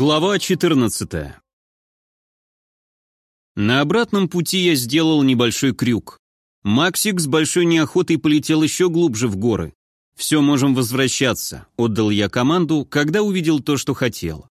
Глава 14 На обратном пути я сделал небольшой крюк. Максик с большой неохотой полетел еще глубже в горы. «Все, можем возвращаться», — отдал я команду, когда увидел то, что хотел.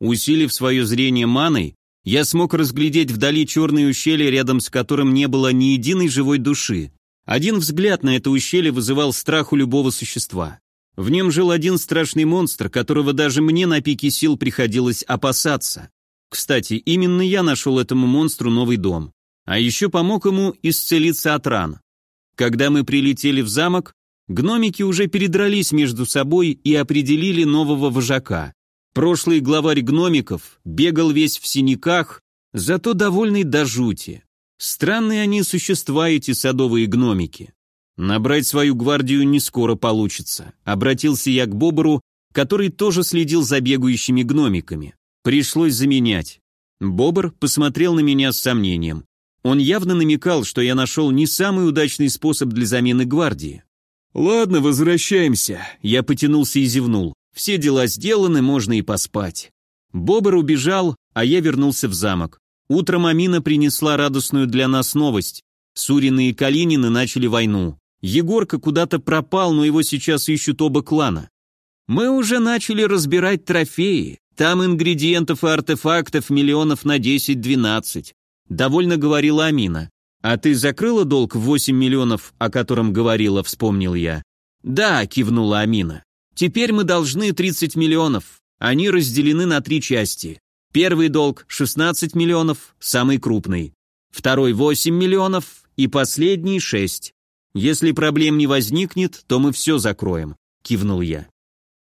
Усилив свое зрение маной, я смог разглядеть вдали черное ущелье, рядом с которым не было ни единой живой души. Один взгляд на это ущелье вызывал страх у любого существа. В нем жил один страшный монстр, которого даже мне на пике сил приходилось опасаться. Кстати, именно я нашел этому монстру новый дом. А еще помог ему исцелиться от ран. Когда мы прилетели в замок, гномики уже передрались между собой и определили нового вожака. Прошлый главарь гномиков бегал весь в синяках, зато довольный до жути. Странные они существа, эти садовые гномики. Набрать свою гвардию не скоро получится. Обратился я к Бобру, который тоже следил за бегающими гномиками. Пришлось заменять. Бобр посмотрел на меня с сомнением. Он явно намекал, что я нашел не самый удачный способ для замены гвардии. «Ладно, возвращаемся», — я потянулся и зевнул. «Все дела сделаны, можно и поспать». Бобр убежал, а я вернулся в замок. Утром Амина принесла радостную для нас новость. Сурины и Калинины начали войну. Егорка куда-то пропал, но его сейчас ищут оба клана. Мы уже начали разбирать трофеи. Там ингредиентов и артефактов миллионов на 10-12. Довольно говорила Амина. А ты закрыла долг в 8 миллионов, о котором говорила, вспомнил я. Да, кивнула Амина. Теперь мы должны 30 миллионов. Они разделены на три части. Первый долг 16 миллионов, самый крупный. Второй 8 миллионов и последний 6. «Если проблем не возникнет, то мы все закроем», — кивнул я.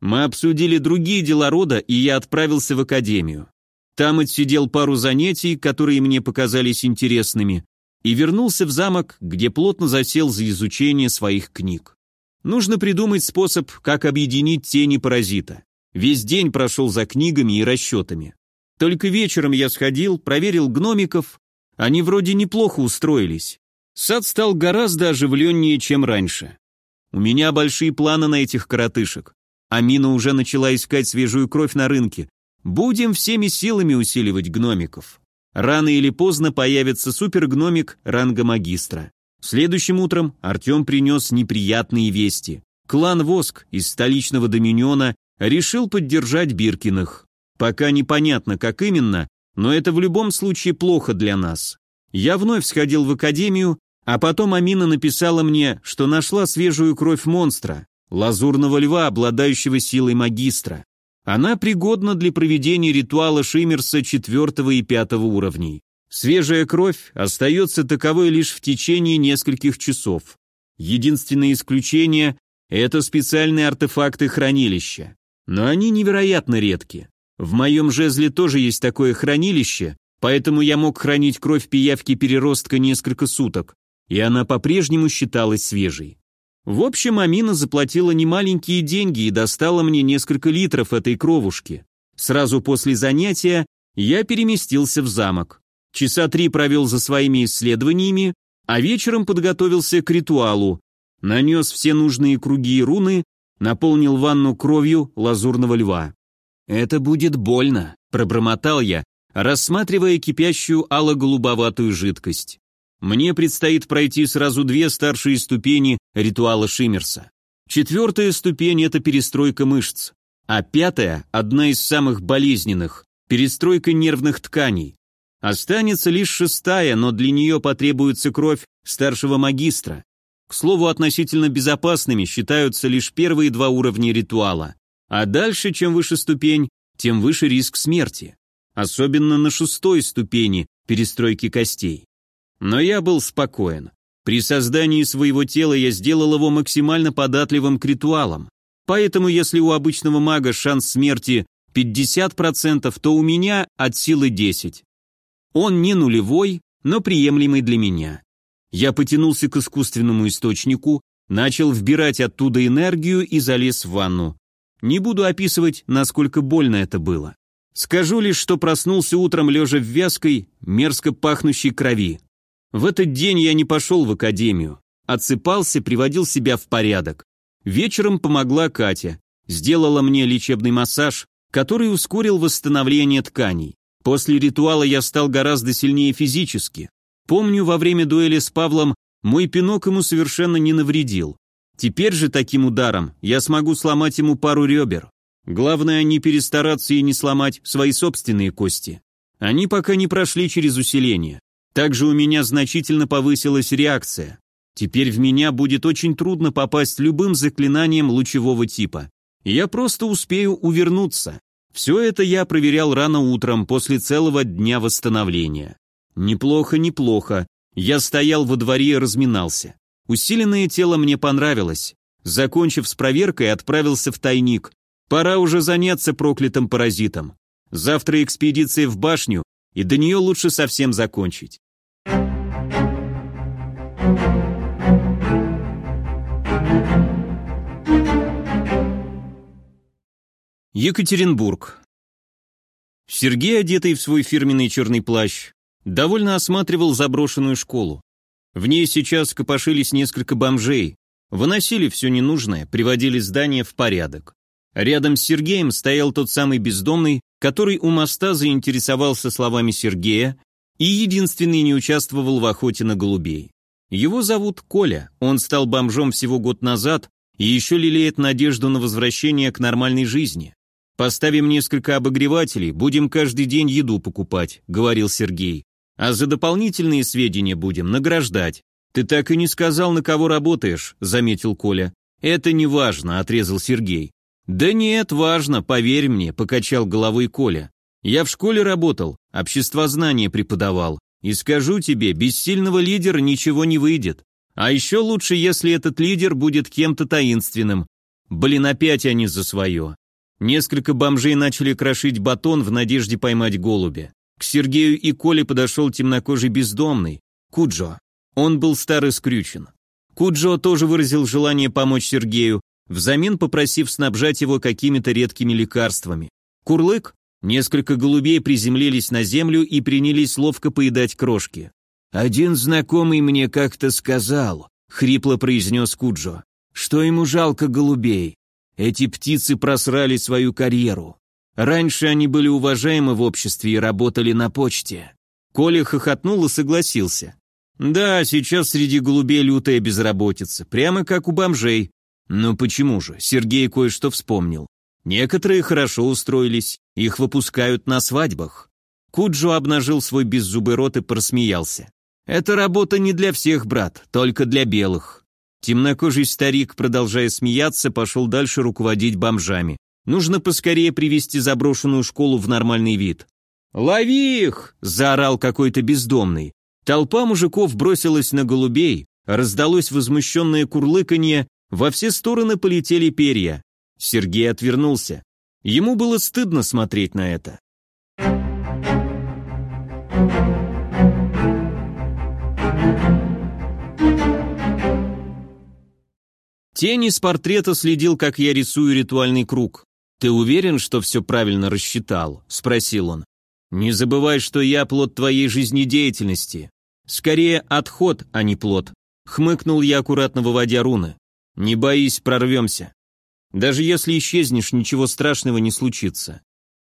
Мы обсудили другие дела рода, и я отправился в академию. Там отсидел пару занятий, которые мне показались интересными, и вернулся в замок, где плотно засел за изучение своих книг. Нужно придумать способ, как объединить тени паразита. Весь день прошел за книгами и расчетами. Только вечером я сходил, проверил гномиков, они вроде неплохо устроились. Сад стал гораздо оживленнее, чем раньше. У меня большие планы на этих коротышек. Амина уже начала искать свежую кровь на рынке. Будем всеми силами усиливать гномиков. Рано или поздно появится супергномик ранга магистра. Следующим утром Артем принес неприятные вести. Клан Воск из столичного доминиона решил поддержать Биркиных. Пока непонятно, как именно, но это в любом случае плохо для нас. Я вновь сходил в академию а потом Амина написала мне, что нашла свежую кровь монстра, лазурного льва, обладающего силой магистра. Она пригодна для проведения ритуала Шиммерса четвертого и пятого уровней. Свежая кровь остается таковой лишь в течение нескольких часов. Единственное исключение – это специальные артефакты хранилища. Но они невероятно редки. В моем жезле тоже есть такое хранилище, поэтому я мог хранить кровь пиявки переростка несколько суток, и она по-прежнему считалась свежей. В общем, Амина заплатила немаленькие деньги и достала мне несколько литров этой кровушки. Сразу после занятия я переместился в замок. Часа три провел за своими исследованиями, а вечером подготовился к ритуалу, нанес все нужные круги и руны, наполнил ванну кровью лазурного льва. «Это будет больно», — пробормотал я, рассматривая кипящую ало-голубоватую жидкость. Мне предстоит пройти сразу две старшие ступени ритуала Шиммерса. Четвертая ступень – это перестройка мышц, а пятая – одна из самых болезненных – перестройка нервных тканей. Останется лишь шестая, но для нее потребуется кровь старшего магистра. К слову, относительно безопасными считаются лишь первые два уровня ритуала, а дальше, чем выше ступень, тем выше риск смерти. Особенно на шестой ступени перестройки костей. Но я был спокоен. При создании своего тела я сделал его максимально податливым к ритуалам. Поэтому если у обычного мага шанс смерти 50%, то у меня от силы 10. Он не нулевой, но приемлемый для меня. Я потянулся к искусственному источнику, начал вбирать оттуда энергию и залез в ванну. Не буду описывать, насколько больно это было. Скажу лишь, что проснулся утром лежа в вязкой, мерзко пахнущей крови. В этот день я не пошел в академию. Отсыпался, приводил себя в порядок. Вечером помогла Катя. Сделала мне лечебный массаж, который ускорил восстановление тканей. После ритуала я стал гораздо сильнее физически. Помню, во время дуэли с Павлом мой пинок ему совершенно не навредил. Теперь же таким ударом я смогу сломать ему пару ребер. Главное не перестараться и не сломать свои собственные кости. Они пока не прошли через усиление. Также у меня значительно повысилась реакция. Теперь в меня будет очень трудно попасть любым заклинанием лучевого типа. Я просто успею увернуться. Все это я проверял рано утром после целого дня восстановления. Неплохо, неплохо. Я стоял во дворе и разминался. Усиленное тело мне понравилось. Закончив с проверкой, отправился в тайник. Пора уже заняться проклятым паразитом. Завтра экспедиция в башню, и до нее лучше совсем закончить. Екатеринбург. Сергей, одетый в свой фирменный черный плащ, довольно осматривал заброшенную школу. В ней сейчас копошились несколько бомжей, выносили все ненужное, приводили здание в порядок. Рядом с Сергеем стоял тот самый бездомный, который у моста заинтересовался словами Сергея и единственный не участвовал в охоте на голубей. Его зовут Коля, он стал бомжом всего год назад и еще лелеет надежду на возвращение к нормальной жизни. «Поставим несколько обогревателей, будем каждый день еду покупать», — говорил Сергей. «А за дополнительные сведения будем награждать». «Ты так и не сказал, на кого работаешь», — заметил Коля. «Это не важно», — отрезал Сергей. «Да нет, важно, поверь мне», — покачал головой Коля. «Я в школе работал, обществознание преподавал. И скажу тебе, без сильного лидера ничего не выйдет. А еще лучше, если этот лидер будет кем-то таинственным. Блин, опять они за свое. Несколько бомжей начали крошить батон в надежде поймать голубя. К Сергею и Коле подошел темнокожий бездомный, Куджо. Он был старый скрючен. Куджо тоже выразил желание помочь Сергею, взамен попросив снабжать его какими-то редкими лекарствами. Курлык, несколько голубей приземлились на землю и принялись ловко поедать крошки. «Один знакомый мне как-то сказал», — хрипло произнес Куджо, «что ему жалко голубей. Эти птицы просрали свою карьеру. Раньше они были уважаемы в обществе и работали на почте. Коля хохотнул и согласился. Да, сейчас среди голубей лютая безработица, прямо как у бомжей. Но почему же? Сергей кое-что вспомнил. Некоторые хорошо устроились, их выпускают на свадьбах. Куджо обнажил свой беззубый рот и просмеялся. «Эта работа не для всех, брат, только для белых. Темнокожий старик, продолжая смеяться, пошел дальше руководить бомжами. Нужно поскорее привести заброшенную школу в нормальный вид. «Лови их!» – заорал какой-то бездомный. Толпа мужиков бросилась на голубей, раздалось возмущенное курлыканье, во все стороны полетели перья. Сергей отвернулся. Ему было стыдно смотреть на это. Тень из портрета следил, как я рисую ритуальный круг. «Ты уверен, что все правильно рассчитал?» – спросил он. «Не забывай, что я плод твоей жизнедеятельности. Скорее, отход, а не плод». Хмыкнул я, аккуратно выводя руны. «Не боись, прорвемся. Даже если исчезнешь, ничего страшного не случится».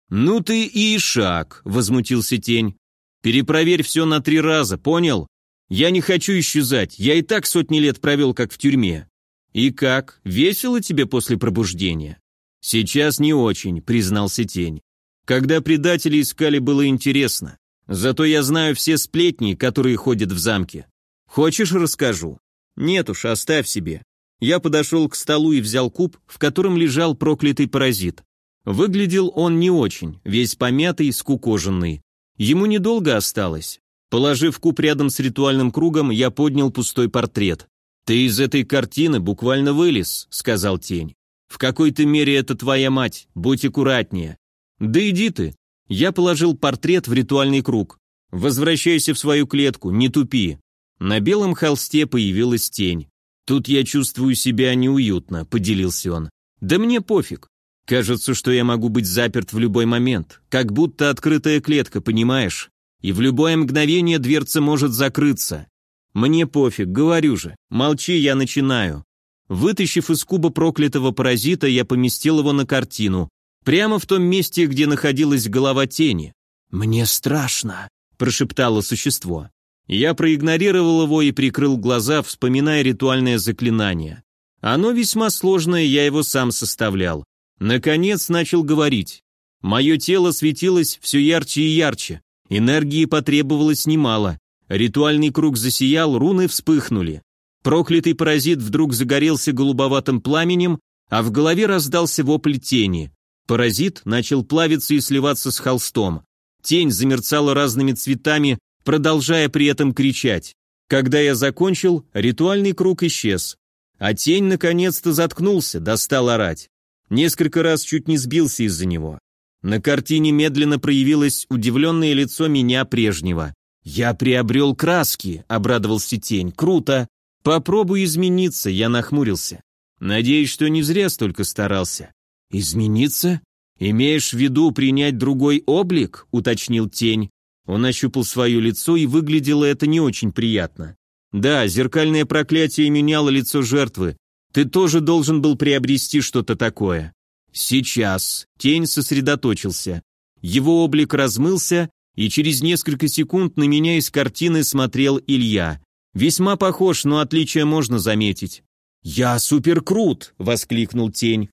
«Ну ты и шаг», — возмутился тень. «Перепроверь все на три раза, понял? Я не хочу исчезать, я и так сотни лет провел, как в тюрьме. «И как, весело тебе после пробуждения?» «Сейчас не очень», — признался Тень. «Когда предатели искали, было интересно. Зато я знаю все сплетни, которые ходят в замке. Хочешь, расскажу?» «Нет уж, оставь себе». Я подошел к столу и взял куб, в котором лежал проклятый паразит. Выглядел он не очень, весь помятый, скукоженный. Ему недолго осталось. Положив куб рядом с ритуальным кругом, я поднял пустой портрет. «Ты из этой картины буквально вылез», — сказал тень. «В какой-то мере это твоя мать, будь аккуратнее». «Да иди ты». Я положил портрет в ритуальный круг. «Возвращайся в свою клетку, не тупи». На белом холсте появилась тень. «Тут я чувствую себя неуютно», — поделился он. «Да мне пофиг. Кажется, что я могу быть заперт в любой момент, как будто открытая клетка, понимаешь? И в любое мгновение дверца может закрыться. «Мне пофиг, говорю же. Молчи, я начинаю». Вытащив из куба проклятого паразита, я поместил его на картину. Прямо в том месте, где находилась голова тени. «Мне страшно», — прошептало существо. Я проигнорировал его и прикрыл глаза, вспоминая ритуальное заклинание. Оно весьма сложное, я его сам составлял. Наконец начал говорить. Мое тело светилось все ярче и ярче. Энергии потребовалось немало. Ритуальный круг засиял, руны вспыхнули. Проклятый паразит вдруг загорелся голубоватым пламенем, а в голове раздался вопль тени. Паразит начал плавиться и сливаться с холстом. Тень замерцала разными цветами, продолжая при этом кричать. Когда я закончил, ритуальный круг исчез. А тень наконец-то заткнулся, достал орать. Несколько раз чуть не сбился из-за него. На картине медленно проявилось удивленное лицо меня прежнего. «Я приобрел краски», — обрадовался тень. «Круто! Попробуй измениться», — я нахмурился. «Надеюсь, что не зря столько старался». «Измениться? Имеешь в виду принять другой облик?» — уточнил тень. Он ощупал свое лицо, и выглядело это не очень приятно. «Да, зеркальное проклятие меняло лицо жертвы. Ты тоже должен был приобрести что-то такое». «Сейчас». Тень сосредоточился. Его облик размылся, и через несколько секунд на меня из картины смотрел Илья. Весьма похож, но отличия можно заметить. «Я суперкрут!» — воскликнул тень.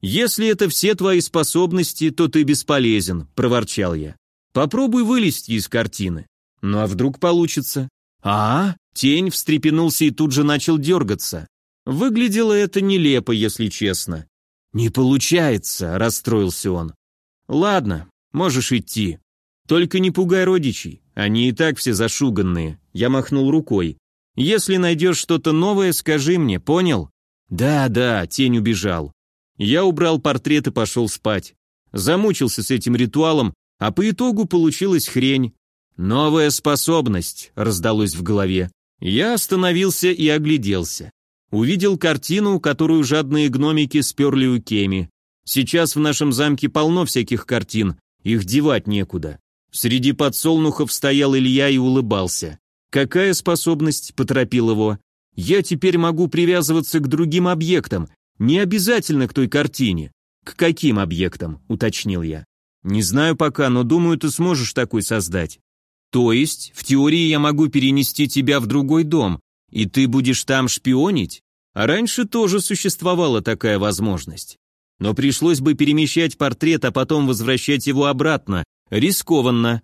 «Если это все твои способности, то ты бесполезен», — проворчал я. «Попробуй вылезти из картины. Ну а вдруг получится?» «А?» — тень встрепенулся и тут же начал дергаться. Выглядело это нелепо, если честно. «Не получается», — расстроился он. «Ладно, можешь идти. Только не пугай родичей, они и так все зашуганные». Я махнул рукой. «Если найдешь что-то новое, скажи мне, понял?» «Да, да», — тень убежал. Я убрал портрет и пошел спать. Замучился с этим ритуалом, а по итогу получилась хрень. «Новая способность», — раздалось в голове. Я остановился и огляделся. Увидел картину, которую жадные гномики сперли у Кеми. Сейчас в нашем замке полно всяких картин, их девать некуда. Среди подсолнухов стоял Илья и улыбался. «Какая способность?» – поторопил его. «Я теперь могу привязываться к другим объектам, не обязательно к той картине». «К каким объектам?» – уточнил я. «Не знаю пока, но думаю, ты сможешь такой создать». «То есть, в теории я могу перенести тебя в другой дом, и ты будешь там шпионить?» А раньше тоже существовала такая возможность. Но пришлось бы перемещать портрет, а потом возвращать его обратно. Рискованно.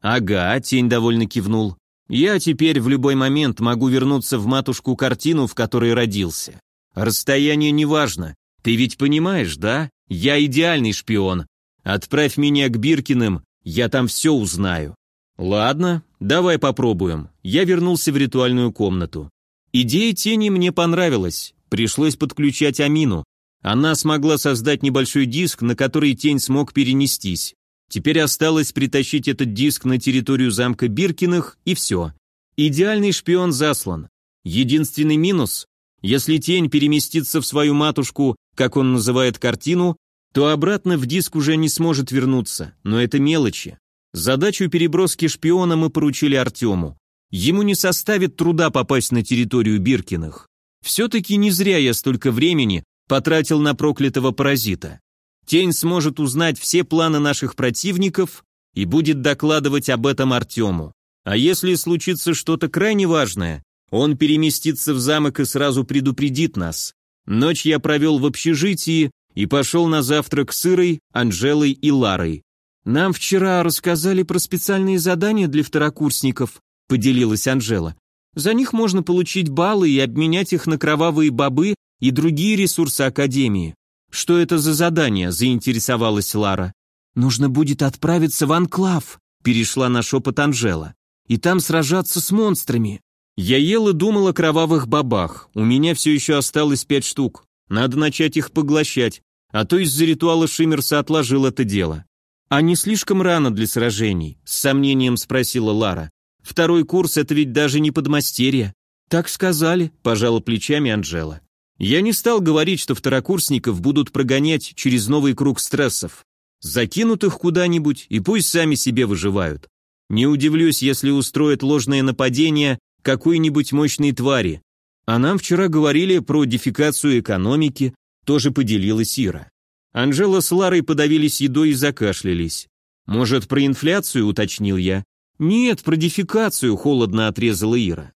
Ага, тень довольно кивнул. Я теперь в любой момент могу вернуться в матушку картину, в которой родился. Расстояние не важно. Ты ведь понимаешь, да? Я идеальный шпион. Отправь меня к Биркиным, я там все узнаю. Ладно, давай попробуем. Я вернулся в ритуальную комнату. Идея тени мне понравилась, пришлось подключать Амину. Она смогла создать небольшой диск, на который тень смог перенестись. Теперь осталось притащить этот диск на территорию замка Биркиных, и все. Идеальный шпион заслан. Единственный минус, если тень переместится в свою матушку, как он называет картину, то обратно в диск уже не сможет вернуться, но это мелочи. Задачу переброски шпиона мы поручили Артему. Ему не составит труда попасть на территорию Биркиных. Все-таки не зря я столько времени потратил на проклятого паразита. Тень сможет узнать все планы наших противников и будет докладывать об этом Артему. А если случится что-то крайне важное, он переместится в замок и сразу предупредит нас. Ночь я провел в общежитии и пошел на завтрак с Ирой, Анжелой и Ларой. Нам вчера рассказали про специальные задания для второкурсников, поделилась Анжела. За них можно получить баллы и обменять их на кровавые бобы и другие ресурсы Академии. Что это за задание, заинтересовалась Лара. Нужно будет отправиться в Анклав, перешла на шепот Анжела. И там сражаться с монстрами. Я ел и думал о кровавых бабах. У меня все еще осталось пять штук. Надо начать их поглощать, а то из-за ритуала Шиммерса отложил это дело. А не слишком рано для сражений? С сомнением спросила Лара. Второй курс — это ведь даже не подмастерье. Так сказали, пожала плечами Анжела. Я не стал говорить, что второкурсников будут прогонять через новый круг стрессов. Закинут их куда-нибудь и пусть сами себе выживают. Не удивлюсь, если устроят ложное нападение какой-нибудь мощной твари. А нам вчера говорили про дефикацию экономики, тоже поделилась Ира. Анжела с Ларой подавились едой и закашлялись. «Может, про инфляцию?» — уточнил я. «Нет, про дефикацию», — холодно отрезала Ира.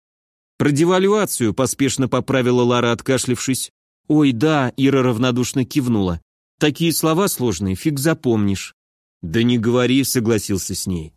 «Про девальвацию», — поспешно поправила Лара, откашлившись. «Ой, да», — Ира равнодушно кивнула. «Такие слова сложные, фиг запомнишь». «Да не говори», — согласился с ней.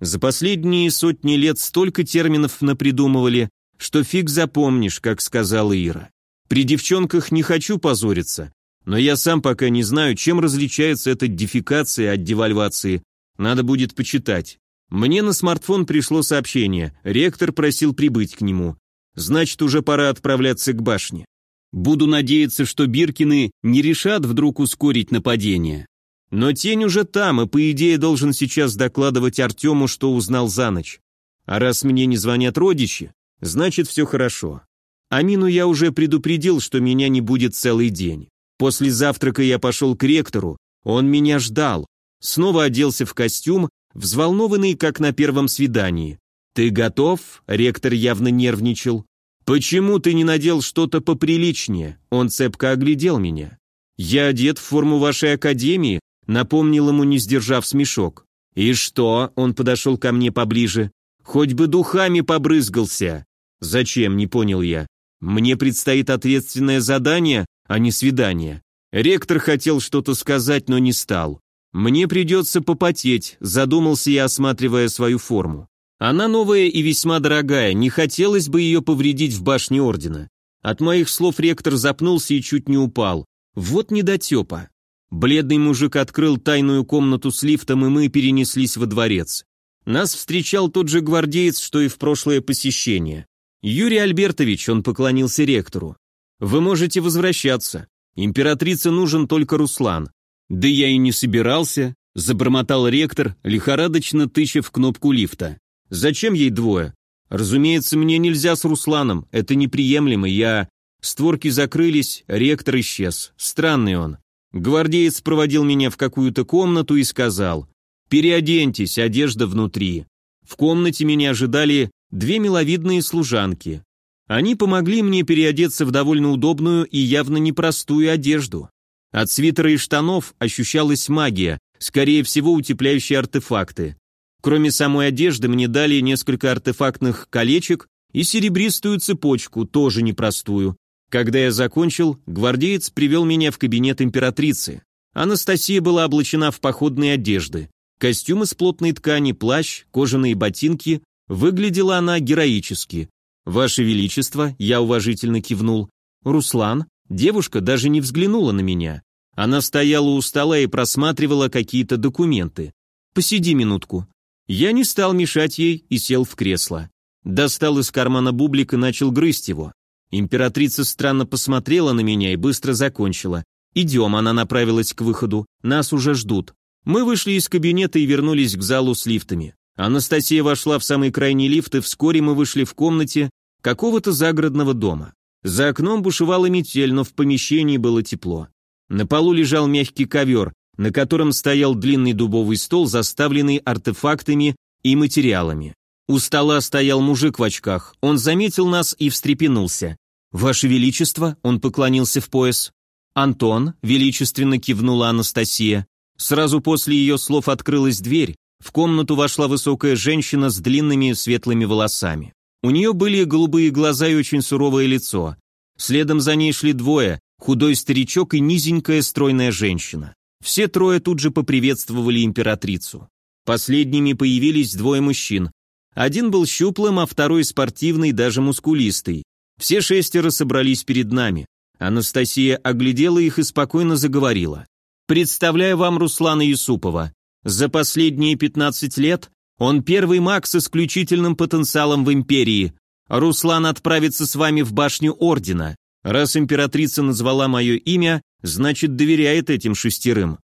За последние сотни лет столько терминов напридумывали, что фиг запомнишь, как сказала Ира. При девчонках не хочу позориться, но я сам пока не знаю, чем различается эта дефикация от девальвации. Надо будет почитать. Мне на смартфон пришло сообщение. Ректор просил прибыть к нему. Значит, уже пора отправляться к башне. Буду надеяться, что Биркины не решат вдруг ускорить нападение. Но тень уже там, и по идее должен сейчас докладывать Артему, что узнал за ночь. А раз мне не звонят родичи, значит все хорошо. Амину я уже предупредил, что меня не будет целый день. После завтрака я пошел к ректору, он меня ждал. Снова оделся в костюм, взволнованный, как на первом свидании. «Ты готов?» — ректор явно нервничал. «Почему ты не надел что-то поприличнее?» Он цепко оглядел меня. «Я одет в форму вашей академии», — напомнил ему, не сдержав смешок. «И что?» — он подошел ко мне поближе. «Хоть бы духами побрызгался». «Зачем?» — не понял я. «Мне предстоит ответственное задание, а не свидание. Ректор хотел что-то сказать, но не стал. Мне придется попотеть, задумался я, осматривая свою форму. Она новая и весьма дорогая, не хотелось бы ее повредить в башне ордена. От моих слов ректор запнулся и чуть не упал. Вот недотепа. Бледный мужик открыл тайную комнату с лифтом, и мы перенеслись во дворец. Нас встречал тот же гвардеец, что и в прошлое посещение. Юрий Альбертович, он поклонился ректору. Вы можете возвращаться. Императрице нужен только Руслан. Да я и не собирался, забормотал ректор, лихорадочно тыча в кнопку лифта. Зачем ей двое? Разумеется, мне нельзя с Русланом, это неприемлемо, я... Створки закрылись, ректор исчез. Странный он. Гвардеец проводил меня в какую-то комнату и сказал, «Переоденьтесь, одежда внутри». В комнате меня ожидали две миловидные служанки. Они помогли мне переодеться в довольно удобную и явно непростую одежду. От свитера и штанов ощущалась магия, скорее всего утепляющие артефакты. Кроме самой одежды мне дали несколько артефактных колечек и серебристую цепочку, тоже непростую. Когда я закончил, гвардеец привел меня в кабинет императрицы. Анастасия была облачена в походные одежды. Костюм из плотной ткани, плащ, кожаные ботинки. Выглядела она героически. «Ваше Величество», я уважительно кивнул. «Руслан?» Девушка даже не взглянула на меня. Она стояла у стола и просматривала какие-то документы. «Посиди минутку». Я не стал мешать ей и сел в кресло. Достал из кармана бублик и начал грызть его. Императрица странно посмотрела на меня и быстро закончила. «Идем», она направилась к выходу. «Нас уже ждут». Мы вышли из кабинета и вернулись к залу с лифтами. Анастасия вошла в самый крайний лифт, и вскоре мы вышли в комнате какого-то загородного дома. За окном бушевала метель, но в помещении было тепло. На полу лежал мягкий ковер, на котором стоял длинный дубовый стол, заставленный артефактами и материалами. У стола стоял мужик в очках. Он заметил нас и встрепенулся. «Ваше Величество», — он поклонился в пояс. «Антон», — величественно кивнула Анастасия. Сразу после ее слов открылась дверь, в комнату вошла высокая женщина с длинными светлыми волосами. У нее были голубые глаза и очень суровое лицо. Следом за ней шли двое, худой старичок и низенькая стройная женщина. Все трое тут же поприветствовали императрицу. Последними появились двое мужчин. Один был щуплым, а второй спортивный, даже мускулистый. Все шестеро собрались перед нами. Анастасия оглядела их и спокойно заговорила. «Представляю вам Руслана Юсупова. За последние 15 лет он первый маг с исключительным потенциалом в империи. Руслан отправится с вами в башню Ордена. Раз императрица назвала мое имя, значит доверяет этим шестерым.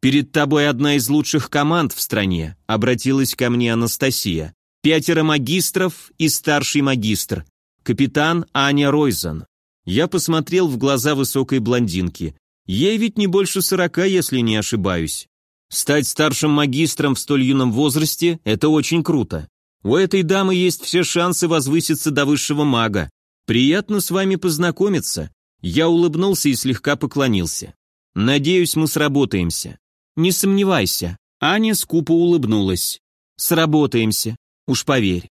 Перед тобой одна из лучших команд в стране, обратилась ко мне Анастасия. Пятеро магистров и старший магистр. Капитан Аня Ройзен. Я посмотрел в глаза высокой блондинки. Ей ведь не больше сорока, если не ошибаюсь. Стать старшим магистром в столь юном возрасте – это очень круто. У этой дамы есть все шансы возвыситься до высшего мага. Приятно с вами познакомиться. Я улыбнулся и слегка поклонился. Надеюсь, мы сработаемся. Не сомневайся. Аня скупо улыбнулась. Сработаемся. Уж поверь.